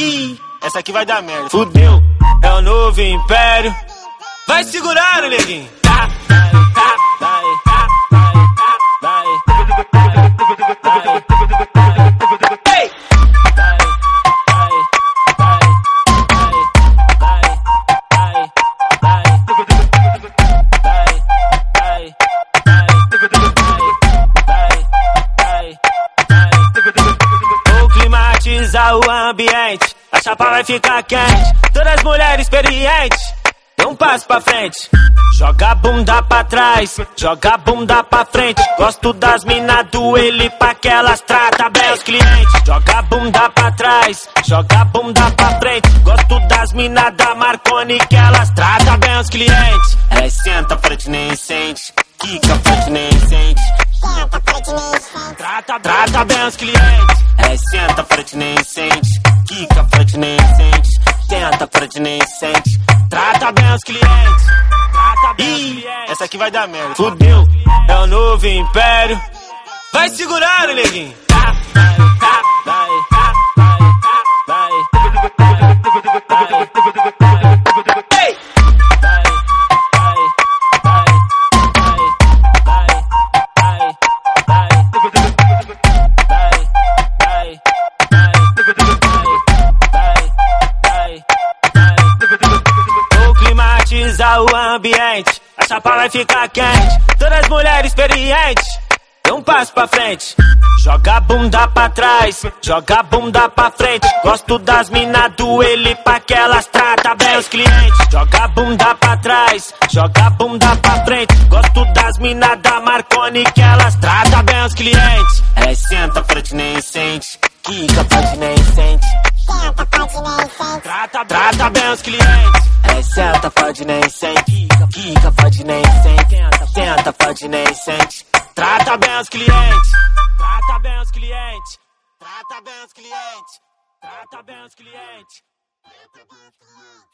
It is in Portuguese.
Ih, essa aqui vai dar merda. Fudeu, é o novo império. Vai segurar, neguinho. Tá, vai, tá, vai, tá, vai, tá, vai. Climatizar o ambiente Chapa vai ficar quente. Todas as mulheres experientes. Dê um passo pra frente. Joga a bunda pra trás, joga a bunda pra frente. Gosto das minas do ele pra que elas tratam bem os clientes. Joga a bunda pra trás, joga a bunda pra frente. Gosto das minas da Marconi que elas tratam bem os clientes. É senta frente nem sente, quica frente nem sente. Trata, trata bem os clientes. É senta frente nem sente, quica frente nem sente. Tenta frente nem sente. Trata bem os clientes. Trata bem os clientes. Essa aqui vai dar merda. Fudeu, é o novo império. Vai segurar, neguinho. Climatizar o ambiente. A chapa vai ficar quente. Todas as mulheres experientes. Dê um passo pra frente. Joga a bunda pra trás, joga a bunda pra frente. Gosto das minas do ele pra que elas tratam bem os clientes. Joga a bunda pra trás, joga a bunda pra frente. Gosto das minas da Marconi que elas tratam bem os clientes. Trata, trata bem os clientes. É senta, pode nem sente. Quica, pode nem sente. Tenta, pode nem sente. Trata bem os clientes. Trata bem os clientes. Trata bem os clientes. Trata bem os clientes. Trata bem os clientes.